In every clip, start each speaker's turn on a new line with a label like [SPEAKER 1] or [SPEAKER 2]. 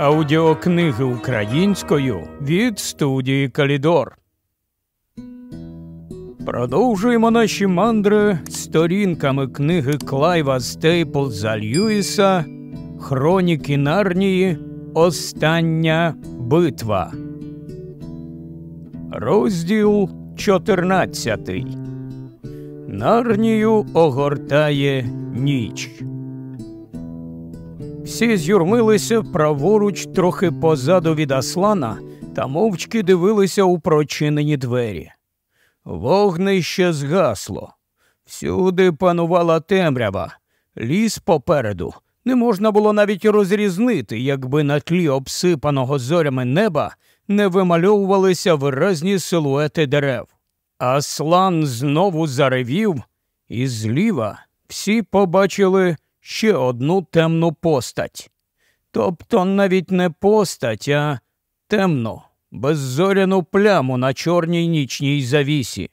[SPEAKER 1] Аудіокниги українською від студії Калідор. Продовжуємо наші мандри сторінками книги Клайва Стейплза Льюіса Хроніки Нарнії Остання битва. Розділ 14 Нарнію огортає ніч. Всі з'юрмилися праворуч трохи позаду від Аслана та мовчки дивилися у прочинені двері. Вогнище згасло. Всюди панувала темрява, ліс попереду. Не можна було навіть розрізнити, якби на тлі обсипаного зорями неба не вимальовувалися виразні силуети дерев. Аслан знову заревів, і зліва всі побачили ще одну темну постать. Тобто навіть не постать, а темну, беззоряну пляму на чорній нічній завісі.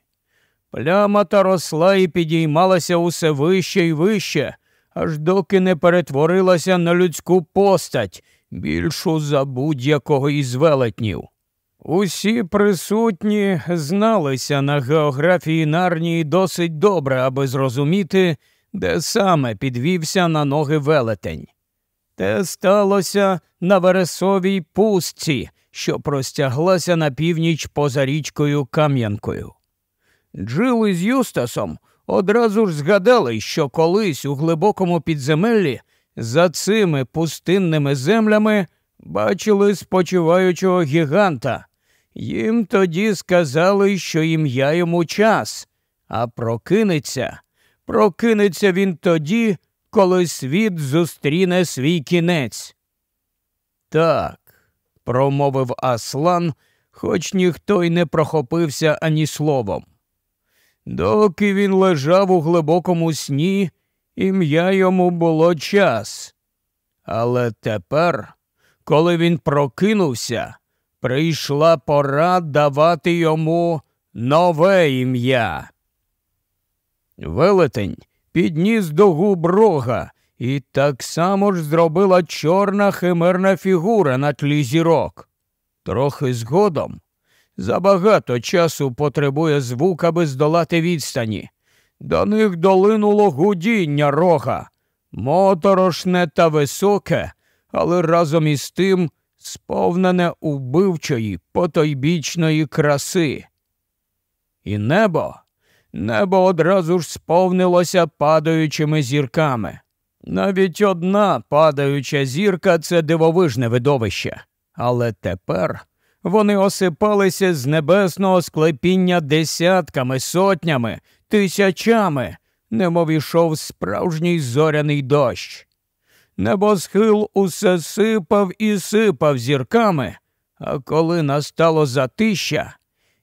[SPEAKER 1] Пляма та росла і підіймалася усе вище і вище, аж доки не перетворилася на людську постать, більшу за будь-якого із велетнів. Усі присутні зналися на географії Нарнії досить добре, аби зрозуміти, де саме підвівся на ноги велетень. Те сталося на Вересовій пустці, що простяглася на північ поза річкою Кам'янкою. Джил із Юстасом одразу ж згадали, що колись у глибокому підземеллі за цими пустинними землями бачили спочиваючого гіганта. Їм тоді сказали, що ім'я йому час, а прокинеться, прокинеться він тоді, коли світ зустріне свій кінець. Так, промовив Аслан, хоч ніхто й не прохопився ані словом. Доки він лежав у глибокому сні, ім'я йому було час. Але тепер, коли він прокинувся, прийшла пора давати йому нове ім'я. Велетень підніс до губ рога, і так само ж зробила чорна химерна фігура на тлі зірок. Трохи згодом забагато часу потребує звук, аби здолати відстані. До них долинуло гудіння рога, моторошне та високе, але разом із тим сповнене убивчої потойбічної краси. І небо, небо одразу ж сповнилося падаючими зірками. Навіть одна падаюча зірка це дивовижне видовище, але тепер вони осипалися з небесного склепіння десятками, сотнями, тисячами, немов ішов справжній зоряний дощ. Небосхил усе сипав і сипав зірками, а коли настало затища,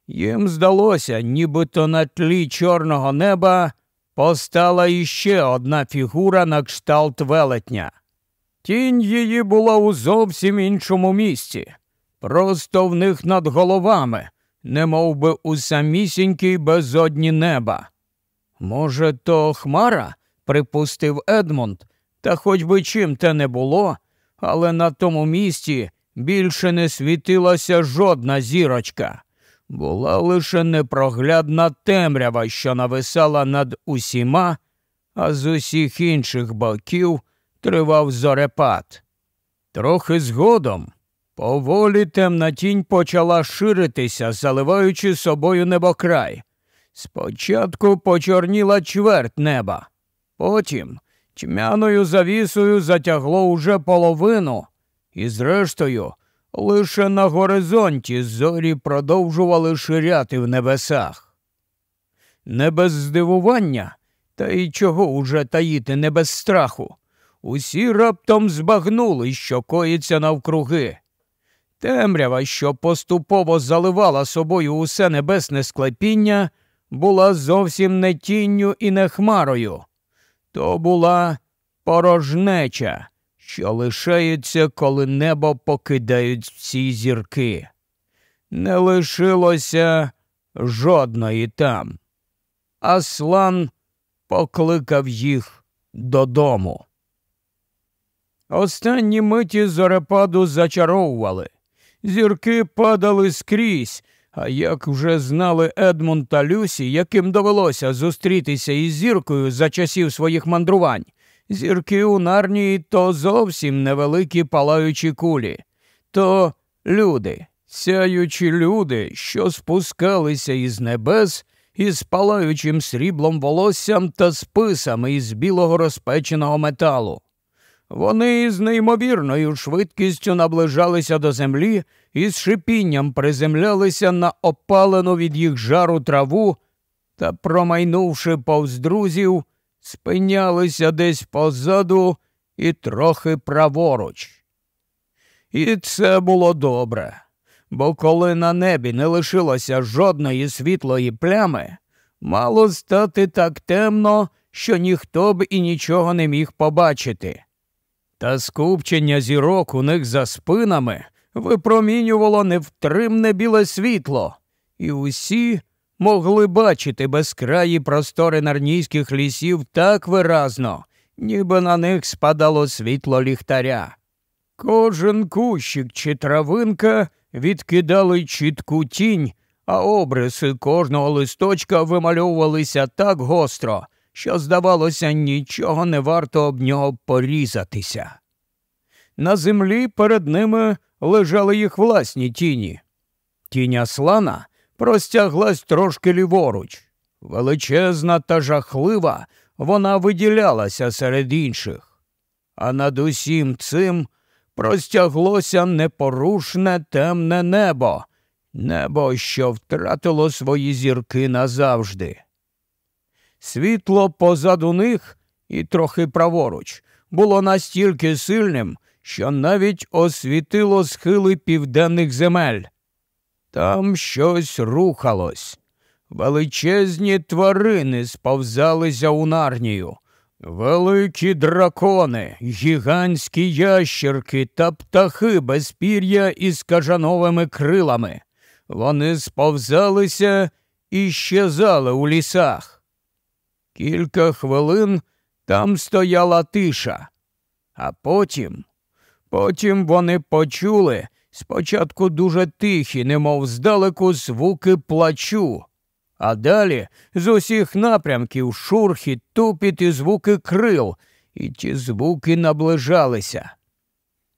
[SPEAKER 1] їм здалося, нібито на тлі чорного неба постала іще одна фігура на кшталт велетня. Тінь її була у зовсім іншому місці, просто в них над головами, не би у самісінькій безодні неба. Може, то Хмара? припустив Едмунд, та хоч би чим те не було, але на тому місці більше не світилася жодна зірочка. Була лише непроглядна темрява, що нависала над усіма, а з усіх інших боків тривав зорепад. Трохи згодом поволі темна тінь почала ширитися, заливаючи собою небокрай. Спочатку почорніла чверть неба, потім тьмяною завісою затягло уже половину, і, зрештою, лише на горизонті зорі продовжували ширяти в небесах. Не без здивування, та й чого уже таїти не без страху. Усі раптом збагнули, що коїться навкруги. Темрява, що поступово заливала собою усе небесне склепіння, була зовсім не тінню і не хмарою. То була порожнеча, що лишається, коли небо покидають всі зірки. Не лишилося жодної там. Аслан покликав їх додому. Останні миті зорепаду зачаровували. Зірки падали скрізь, а як вже знали Едмунд та Люсі, яким довелося зустрітися із зіркою за часів своїх мандрувань, зірки у нарнії то зовсім невеликі палаючі кулі, то люди, сяючі люди, що спускалися із небес із палаючим сріблом волоссям та списами із білого розпеченого металу. Вони з неймовірною швидкістю наближалися до землі і з шипінням приземлялися на опалену від їх жару траву та, промайнувши повз друзів, спинялися десь позаду і трохи праворуч. І це було добре, бо коли на небі не лишилося жодної світлої плями, мало стати так темно, що ніхто б і нічого не міг побачити. Та скупчення зірок у них за спинами випромінювало невтримне біле світло, і усі могли бачити безкраї простори нарнійських лісів так виразно, ніби на них спадало світло ліхтаря. Кожен кущик чи травинка відкидали чітку тінь, а обриси кожного листочка вимальовувалися так гостро, що, здавалося, нічого не варто об нього порізатися. На землі перед ними лежали їх власні тіні. Тінь Аслана простяглась трошки ліворуч. Величезна та жахлива, вона виділялася серед інших. А над усім цим простяглося непорушне темне небо, небо, що втратило свої зірки назавжди. Світло позаду них і трохи праворуч було настільки сильним, що навіть освітило схили південних земель. Там щось рухалось. Величезні тварини сповзалися у нарнію, великі дракони, гігантські ящерки та птахи без пір'я із кажановими крилами. Вони сповзалися і щезали у лісах. Кілька хвилин там стояла тиша, а потім, потім вони почули спочатку дуже тихі, немов здалеку, звуки плачу, а далі з усіх напрямків шурхіт, тупіт і звуки крил, і ті звуки наближалися.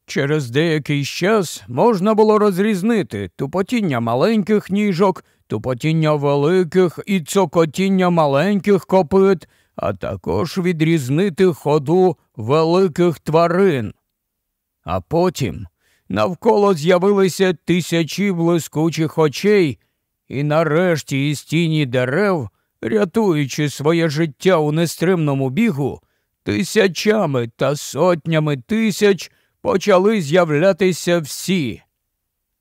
[SPEAKER 1] Через деякий час можна було розрізнити тупотіння маленьких ніжок, тупотіння великих і цокотіння маленьких копит, а також відрізнити ходу великих тварин. А потім навколо з'явилися тисячі блискучих очей, і нарешті із тіні дерев, рятуючи своє життя у нестримному бігу, тисячами та сотнями тисяч почали з'являтися всі.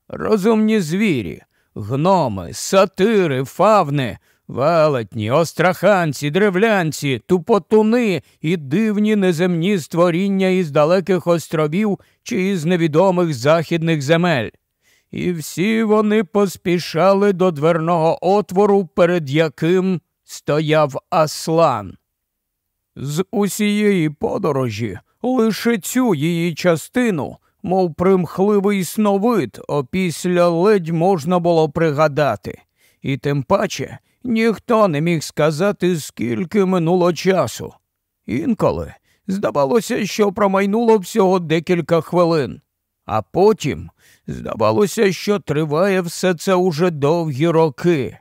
[SPEAKER 1] Розумні звірі, гноми, сатири, фавни, велетні, остраханці, древлянці, тупотуни і дивні неземні створіння із далеких островів чи із невідомих західних земель. І всі вони поспішали до дверного отвору, перед яким стояв Аслан. З усієї подорожі лише цю її частину, мов примхливий сновид, опісля ледь можна було пригадати, і тим паче ніхто не міг сказати, скільки минуло часу. Інколи здавалося, що промайнуло всього декілька хвилин, а потім здавалося, що триває все це уже довгі роки.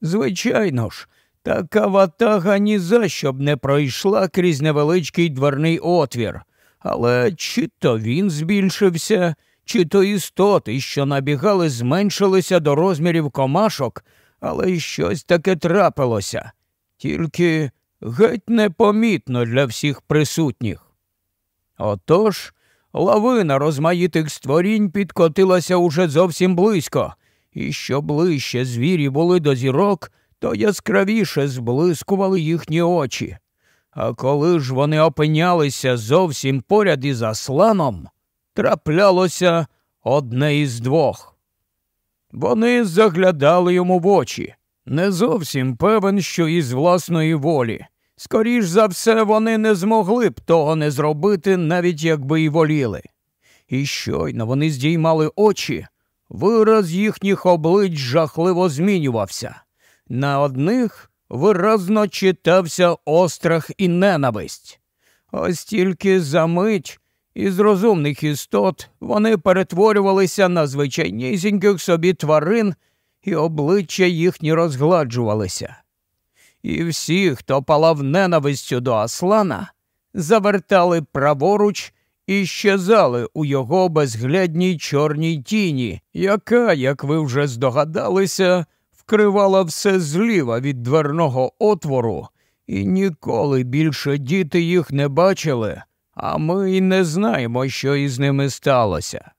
[SPEAKER 1] Звичайно ж, така ватага ні за що б не пройшла крізь невеличкий дверний отвір, але чи то він збільшився, чи то істоти, що набігали, зменшилися до розмірів комашок, але й щось таке трапилося, тільки геть непомітно для всіх присутніх. Отож лавина розмаїтих створінь підкотилася уже зовсім близько, і що ближче звірі були до зірок, то яскравіше зблискували їхні очі. А коли ж вони опинялися зовсім поряд із Асланом, траплялося одне із двох. Вони заглядали йому в очі, не зовсім певен, що із власної волі, Скоріш за все, вони не змогли б того не зробити, навіть якби й воліли. І щойно вони здіймали очі, вираз їхніх облич жахливо змінювався. На одних виразно читався острах і ненависть. Ось тільки за мить із розумних істот вони перетворювалися на звичайнісіньких собі тварин, і обличчя їхні розгладжувалися. І всі, хто палав ненавистю до Аслана, завертали праворуч і щезали у його безглядній чорній тіні, яка, як ви вже здогадалися, вкривала все зліва від дверного отвору, і ніколи більше діти їх не бачили, а ми й не знаємо, що із ними сталося.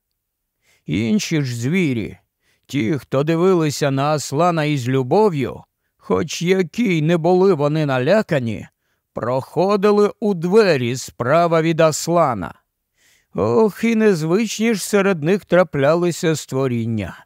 [SPEAKER 1] Інші ж звірі, ті, хто дивилися на Аслана із любов'ю, хоч які не були вони налякані, проходили у двері справа від Аслана. Ох, і незвичні ж серед них траплялися створіння.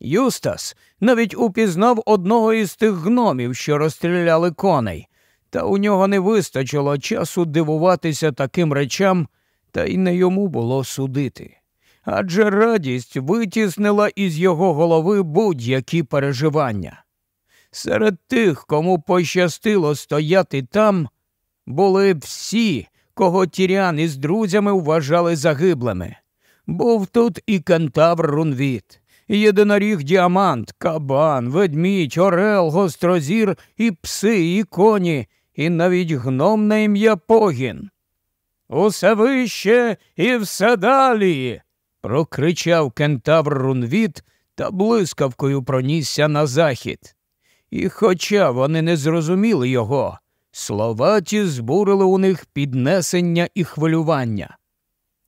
[SPEAKER 1] Юстас навіть упізнав одного із тих гномів, що розстріляли коней, та у нього не вистачило часу дивуватися таким речам, та й не йому було судити. Адже радість витіснила із його голови будь-які переживання. Серед тих, кому пощастило стояти там, були всі, кого тірян із друзями вважали загиблими. Був тут і кентавр Рунвіт, єдиноріг діамант, кабан, ведмідь, орел, гострозір, і пси, і коні, і навіть гном на ім'я Погін. Усе вище і все далі. прокричав кентавр Рунвіт та блискавкою пронісся на захід. І, хоча вони не зрозуміли його, слова ті збурили у них піднесення і хвилювання.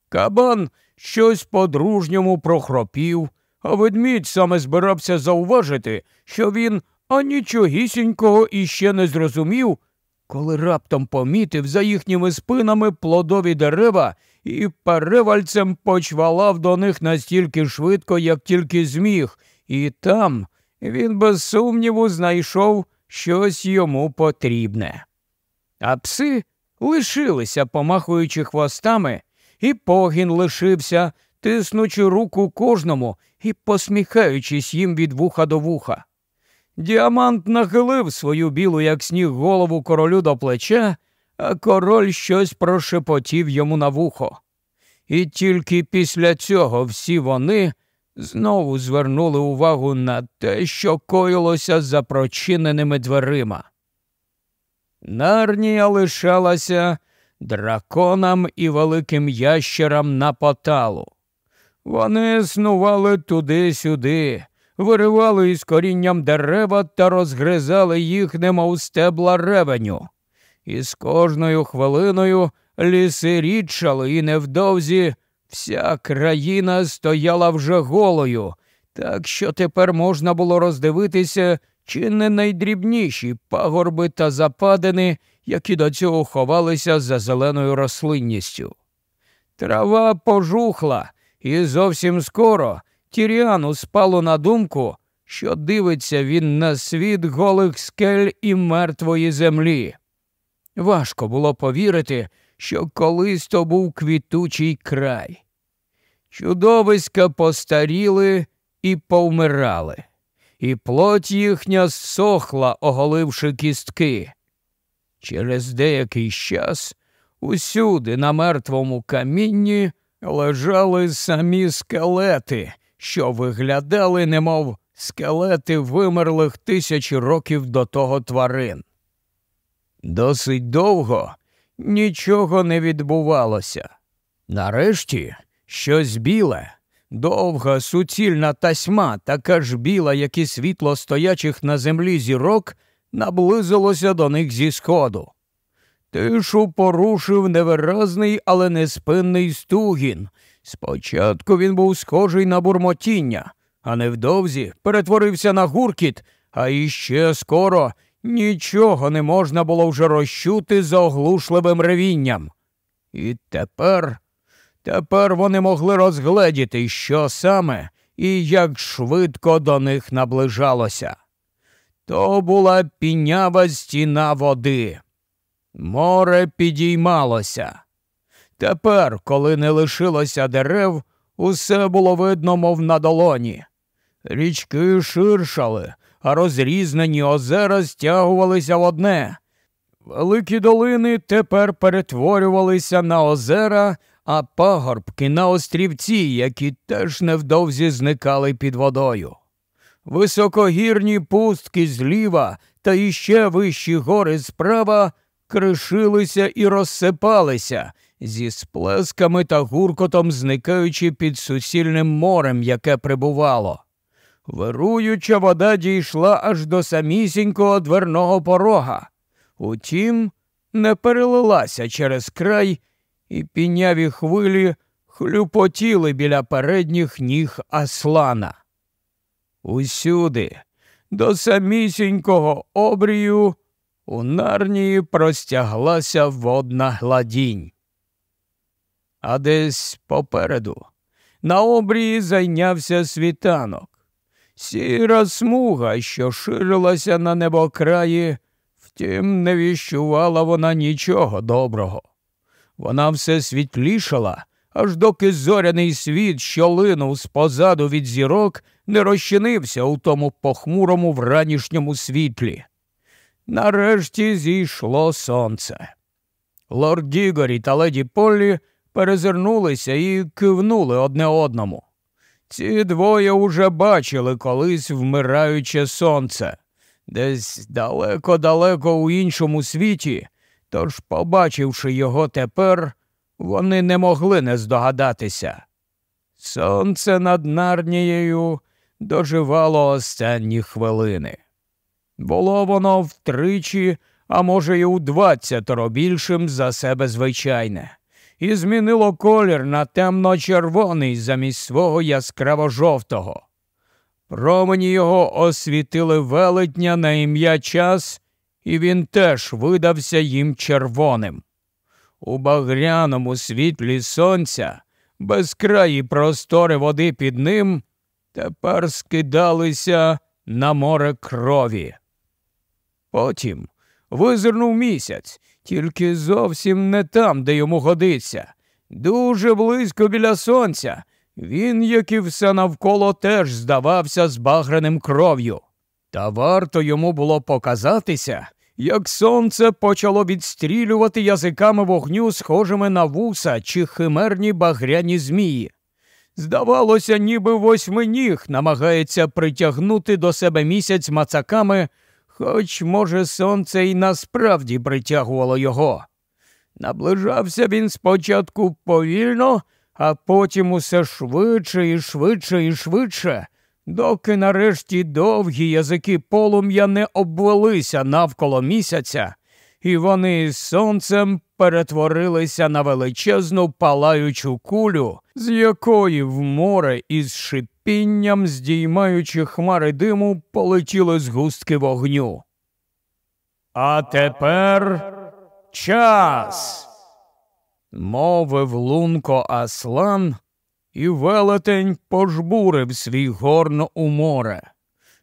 [SPEAKER 1] Кабан щось по-дружньому прохропів, а ведмідь саме збирався зауважити, що він анічогісінького іще не зрозумів, коли раптом помітив за їхніми спинами плодові дерева і перевальцем почвалав до них настільки швидко, як тільки зміг, і там він без сумніву знайшов щось йому потрібне. А пси лишилися, помахуючи хвостами, і погін лишився, тиснучи руку кожному і посміхаючись їм від вуха до вуха. Діамант нахилив свою білу, як сніг, голову королю до плеча, а король щось прошепотів йому на вухо. І тільки після цього всі вони знову звернули увагу на те, що коїлося за прочиненими дверима. Нарнія лишалася драконам і великим ящерам на поталу. Вони снували туди-сюди, виривали із корінням дерева та розгризали їх, немов стебла ревеню. І з кожною хвилиною ліси рідшали, і невдовзі вся країна стояла вже голою, так що тепер можна було роздивитися чи не найдрібніші пагорби та западини, які до цього ховалися за зеленою рослинністю. Трава пожухла, і зовсім скоро Тіріану спало на думку, що дивиться він на світ голих скель і мертвої землі. Важко було повірити, що колись то був квітучий край. Чудовиська постаріли і повмирали, і плоть їхня сохла, оголивши кістки. Через деякий час усюди на мертвому камінні лежали самі скелети, що виглядали, немов скелети вимерлих тисячі років до того тварин. Досить довго нічого не відбувалося. Нарешті щось біле, довга суцільна тасьма, така ж біла, як і світло стоячих на землі зірок, наблизилося до них зі сходу. Тишу порушив невиразний, але неспинний стугін. Спочатку він був схожий на бурмотіння, а невдовзі перетворився на гуркіт, а іще скоро нічого не можна було вже розчути за оглушливим ревінням. І тепер, тепер вони могли розгледіти, що саме і як швидко до них наближалося. То була пінява стіна води. Море підіймалося. Тепер, коли не лишилося дерев, усе було видно, мов на долоні. Річки ширшали, а розрізнені озера стягувалися в одне. Великі долини тепер перетворювалися на озера, а пагорбки на острівці, які теж невдовзі зникали під водою. Високогірні пустки зліва та іще вищі гори справа кришилися і розсипалися зі сплесками та гуркотом, зникаючи під сусільним морем, яке прибувало. Вируюча вода дійшла аж до самісінького дверного порога. Утім, не перелилася через край, і піняві хвилі хлюпотіли біля передніх ніг Аслана. Усюди, до самісінького обрію, у нарнії простяглася водна гладінь. А десь попереду на обрії зайнявся світанок. Сіра смуга, що ширилася на небокраї, втім, не віщувала вона нічого доброго. Вона все світлішала, аж доки зоряний світ, що линув спозаду від зірок, не розчинився у тому похмурому вранішньому світлі. Нарешті зійшло сонце. Лорд Дігорі та леді Поллі перезирнулися і кивнули одне одному. Ці двоє уже бачили колись вмираюче сонце, десь далеко-далеко у іншому світі, тож, побачивши його тепер, вони не могли не здогадатися. Сонце над Нарнією доживало останні хвилини. Було воно втричі, а може, й у двадцятеро більшим за себе звичайне і змінило колір на темно-червоний замість свого яскраво жовтого. Промені його освітили велетня на ім'я час, і він теж видався їм червоним. У багряному світлі сонця, безкраї простори води під ним, тепер скидалися на море крові. Потім визирнув місяць, тільки зовсім не там, де йому годиться. Дуже близько біля сонця. Він, як і все навколо, теж здавався збагреним кров'ю. Та варто йому було показатися, як сонце почало відстрілювати язиками вогню, схожими на вуса чи химерні багряні змії. Здавалося, ніби восьминіг намагається притягнути до себе місяць мацаками хоч, може, сонце і насправді притягувало його. Наближався він спочатку повільно, а потім усе швидше і швидше і швидше, доки нарешті довгі язики полум'я не обвелися навколо місяця, і вони з сонцем перетворилися на величезну палаючу кулю, з якої в море із шипінням, здіймаючи хмари диму, полетіли згустки вогню. А тепер час. Мовив лунко Аслан, і велетень пожбурив свій горн у море.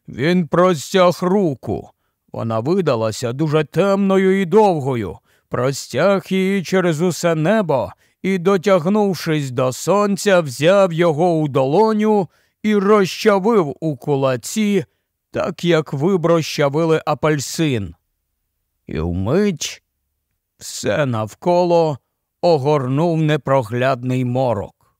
[SPEAKER 1] Він простяг руку. Вона видалася дуже темною і довгою, простяг її через усе небо і, дотягнувшись до сонця, взяв його у долоню і розчавив у кулаці, так як виброщавили апельсин. І вмить все навколо огорнув непроглядний морок.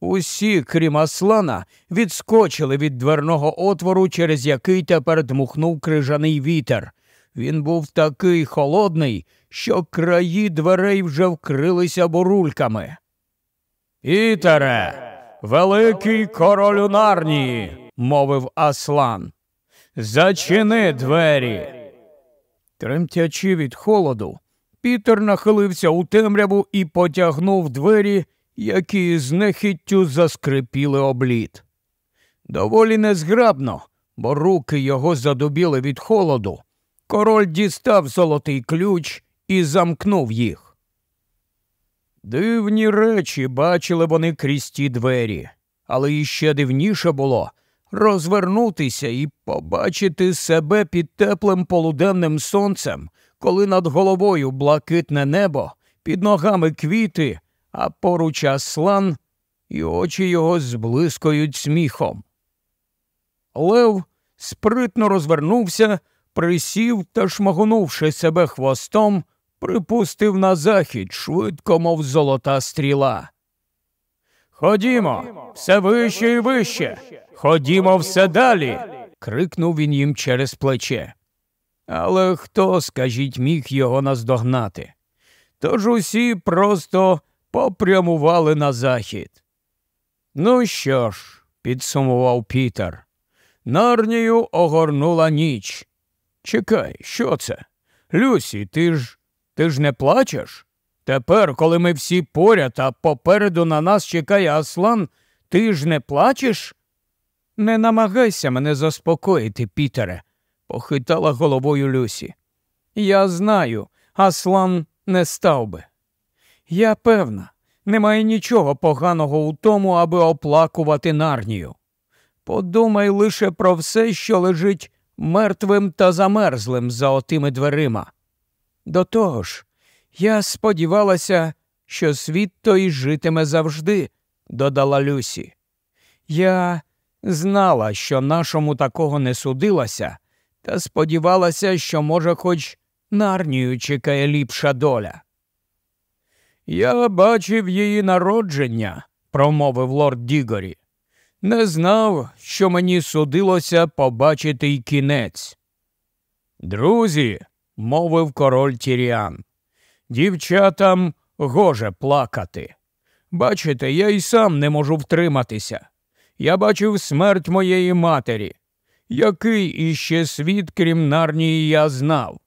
[SPEAKER 1] Усі, крім Аслана, відскочили від дверного отвору, через який тепер дмухнув крижаний вітер. Він був такий холодний, що краї дверей вже вкрилися бурульками. Пітере, великий королю Нарнії, мовив Аслан. Зачини двері. Тремтячи від холоду, Пітер нахилився у темряву і потягнув двері, які з нехиттю заскрипіли облід. Доволі незграбно, бо руки його задубіли від холоду. Король дістав золотий ключ і замкнув їх. Дивні речі бачили вони крізь ті двері, але іще дивніше було розвернутися і побачити себе під теплим полуденним сонцем, коли над головою блакитне небо, під ногами квіти, а поруч аслан, і очі його зблискують сміхом. Лев спритно розвернувся, присів та, шмагонувши себе хвостом, припустив на захід швидко, мов золота стріла. Ходімо, все вище і вище. Ходімо все далі. крикнув він їм через плече. Але хто, скажіть, міг його наздогнати? Тож усі просто попрямували на захід. Ну що ж, підсумував Пітер, нарнію огорнула ніч. Чекай, що це? Люсі, ти ж ти ж не плачеш? Тепер, коли ми всі поряд, а попереду на нас чекає Аслан, ти ж не плачеш? Не намагайся мене заспокоїти, Пітере, похитала головою Люсі. Я знаю, Аслан не став би. Я певна, немає нічого поганого у тому, аби оплакувати нарнію. Подумай лише про все, що лежить мертвим та замерзлим за отими дверима. До того ж, я сподівалася, що світ той житиме завжди, додала Люсі. Я знала, що нашому такого не судилося, та сподівалася, що, може, хоч нарнію чекає ліпша доля. Я бачив її народження, промовив лорд Дігорі. Не знав, що мені судилося побачити й кінець. Друзі, мовив король Тіріан, дівчатам гоже плакати. Бачите, я й сам не можу втриматися. Я бачив смерть моєї матері. Який іще світ, крім нарнії, я знав.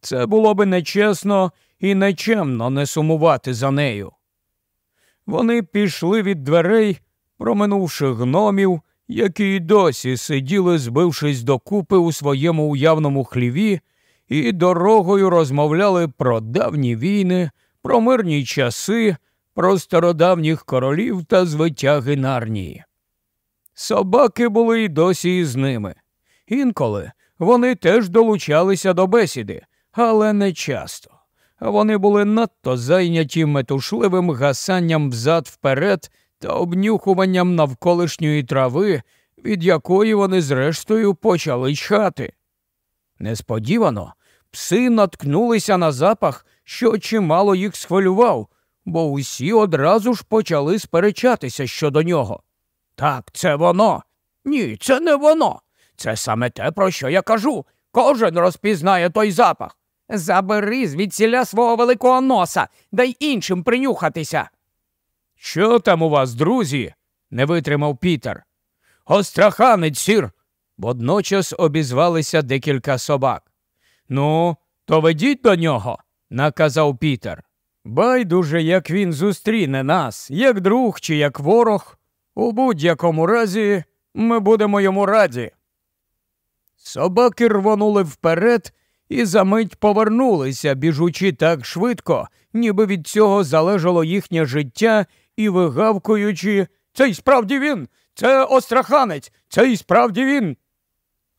[SPEAKER 1] Це було би нечесно і нечемно не сумувати за нею. Вони пішли від дверей, проминувши гномів, які й досі сиділи, збившись докупи у своєму уявному хліві, і дорогою розмовляли про давні війни, про мирні часи, про стародавніх королів та звитяги нарнії. Собаки були й досі із ними. Інколи вони теж долучалися до бесіди, але не часто. Вони були надто зайняті метушливим гасанням взад вперед та обнюхуванням навколишньої трави, від якої вони зрештою почали чхати. Несподівано пси наткнулися на запах, що чимало їх схвилював, бо усі одразу ж почали сперечатися щодо нього. Так, це воно. Ні, це не воно. Це саме те, про що я кажу. Кожен розпізнає той запах. Забери звідсіля свого великого носа, дай іншим принюхатися. Що там у вас, друзі? не витримав Пітер. Остраханець, сір. Водночас обізвалися декілька собак. Ну, то ведіть до нього, наказав Пітер. Байдуже, як він зустріне нас, як друг чи як ворог. У будь-якому разі ми будемо йому раді. Собаки рвонули вперед і за мить повернулися, біжучи так швидко, ніби від цього залежало їхнє життя і вигавкуючи Це й справді він, це остраханець, це й справді він.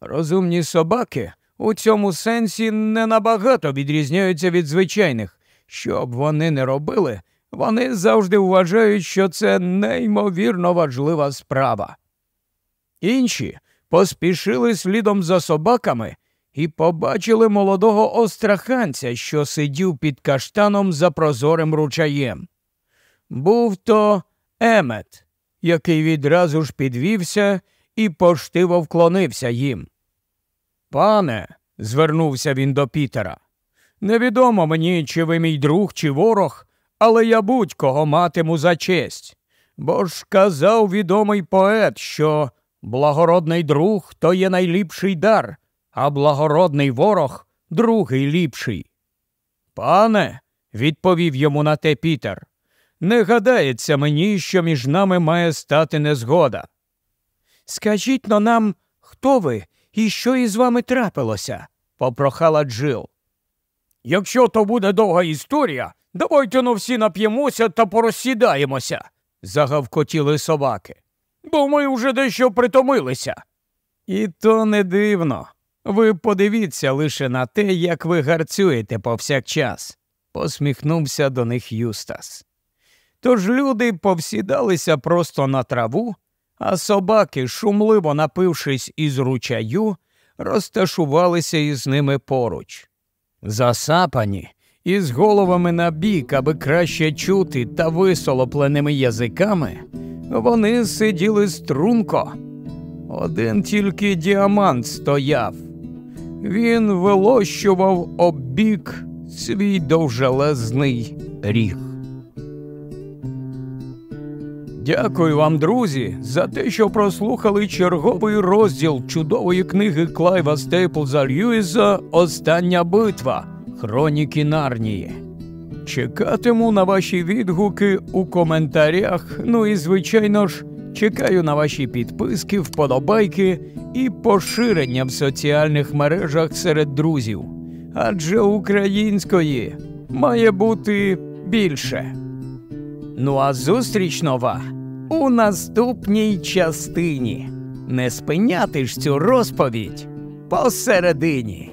[SPEAKER 1] Розумні собаки у цьому сенсі не набагато відрізняються від звичайних. Що б вони не робили, вони завжди вважають, що це неймовірно важлива справа. Інші поспішили слідом за собаками і побачили молодого остраханця, що сидів під каштаном за прозорим ручаєм. Був то Емет, який відразу ж підвівся і поштиво вклонився їм. Пане, звернувся він до Пітера, невідомо мені, чи ви мій друг, чи ворог, але я будь-кого матиму за честь. Бо ж казав відомий поет, що благородний друг то є найліпший дар, а благородний ворог другий ліпший. Пане, відповів йому на те Пітер, не гадається мені, що між нами має стати незгода. Скажіть но нам, хто ви і що із вами трапилося? попрохала Джил. Якщо то буде довга історія, давайте но всі нап'ємося та порозсідаємося, загавкотіли собаки. Бо ми вже дещо притомилися. І то не дивно, Ви подивіться лише на те, як ви гарцюєте повсякчас, посміхнувся до них Юстас. Тож люди повсідалися просто на траву, а собаки, шумливо напившись із ручаю, розташувалися із ними поруч. Засапані, із головами на бік, аби краще чути та висолопленими язиками, вони сиділи струнко. Один тільки діамант стояв. Він вилощував оббік свій довжелезний ріг. Дякую вам, друзі, за те, що прослухали черговий розділ чудової книги Клайва Стейплза Льюіса Остання битва Хроніки Нарнії. Чекатиму на ваші відгуки у коментарях. Ну і, звичайно ж, чекаю на ваші підписки, вподобайки і поширення в соціальних мережах серед друзів. Адже української має бути більше. Ну а зустріч нова у наступній частині. Не спиняти ж цю розповідь посередині.